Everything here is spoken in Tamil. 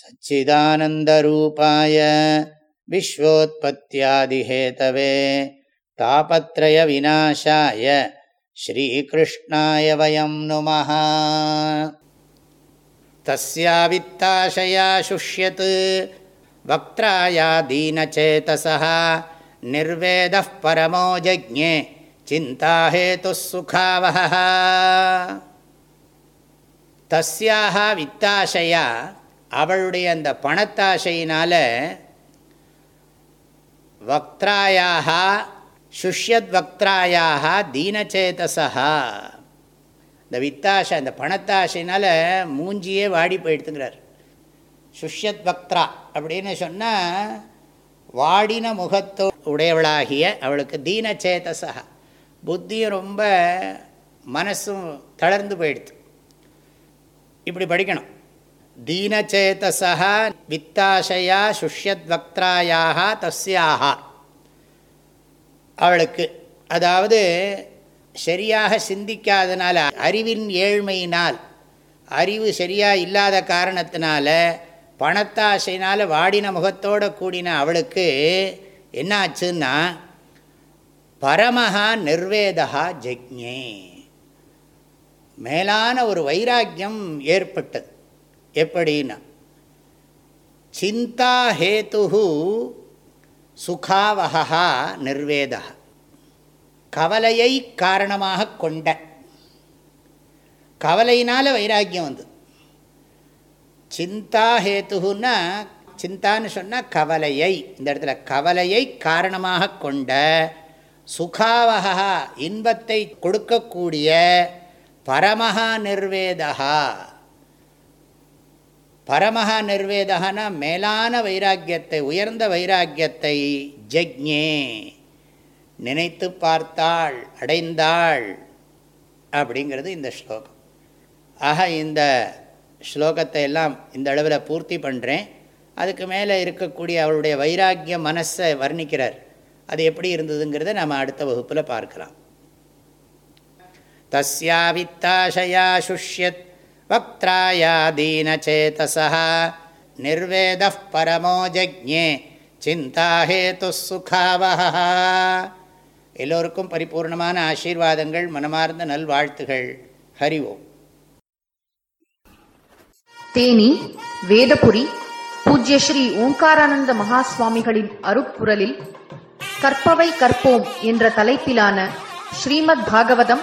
सच्चिदानन्दरूपाय विश्वोत्पत्त्यादिहेतवे तापत्रयविनाशाय श्रीकृष्णाय वयं नुमः तस्यावित्ताशया शुष्यत् वक्त्राया दीनचेतसः निर्वेदः परमो जज्ञे चिन्ताहेतुः सुखावहः तस्याः वित्ताशया அவளுடைய அந்த பணத்தாசையினால் வக்திராயாக சுஷ்யத் வக்திராயாக தீனச்சேதசா இந்த வித்தாசை அந்த பணத்தாசையினால் மூஞ்சியே வாடி போயிடுத்துங்கிறார். சுஷ்யத் வக்திரா அப்படின்னு சொன்னால் வாடின முகத்தோ உடையவளாகிய அவளுக்கு தீனச்சேதசா புத்தியும் ரொம்ப மனசும் தளர்ந்து போயிடுது இப்படி படிக்கணும். தீனச்சேதசா வித்தாசையா சுஷ்யத்வக்திராயாக தஸ்யாக அவளுக்கு அதாவது சரியாக சிந்திக்காதனால அறிவின் ஏழ்மையினால் அறிவு சரியாக இல்லாத காரணத்தினால பணத்தாசையினால் வாடின முகத்தோடு கூடின அவளுக்கு என்ன ஆச்சுன்னா பரமஹா நிர்வேதா ஜக்ஞே. மேலான ஒரு வைராக்கியம் ஏற்பட்டது. எப்படின்னா சிந்தா ஹேத்து சுகாவகா நிர்வேத கவலையை காரணமாக கொண்ட. கவலையினால் வைராக்கியம் வந்து. சிந்தா ஹேத்துன்னா சிந்தான்னு சொன்னால் கவலையை இந்த இடத்துல கவலையை காரணமாக கொண்ட. சுகாவகா இன்பத்தை கொடுக்கக்கூடிய பரமஹா நிர்வேதா பரமஹா நிர்வேதகனா மேலான வைராக்கியத்தை உயர்ந்த வைராக்கியத்தை ஜக்ஞே நினைத்து பார்த்தாள் அடைந்தாள் அப்படிங்கிறது இந்த ஸ்லோகம். ஆக இந்த ஸ்லோகத்தை எல்லாம் இந்த அளவில் பூர்த்தி பண்ணுறேன் அதுக்கு மேலே இருக்கக்கூடிய அவளுடைய வைராக்கிய மனசை வர்ணிக்கிறார். அது எப்படி இருந்ததுங்கிறத நம்ம அடுத்த வகுப்பில் பார்க்கலாம். தஸ்யா வித்தாசயா சுஷ்யத் வக்திராயா நிர்வேத பரமோ ஜக்ஞே சிந்தாஹேது சுகாவஹா எல்லோருக்கும் பரிபூர்ணமான ஆசீர்வாதங்கள் மனமார்ந்த நல்வாழ்த்துகள். ஹரி ஓம். தேனி வேதபுரி பூஜ்ய ஸ்ரீ ஓங்காரானந்த மகாஸ்வாமிகளின் அருப்புரலில் கற்பவை கற்போம் என்ற தலைப்பிலான ஸ்ரீமத் பாகவதம்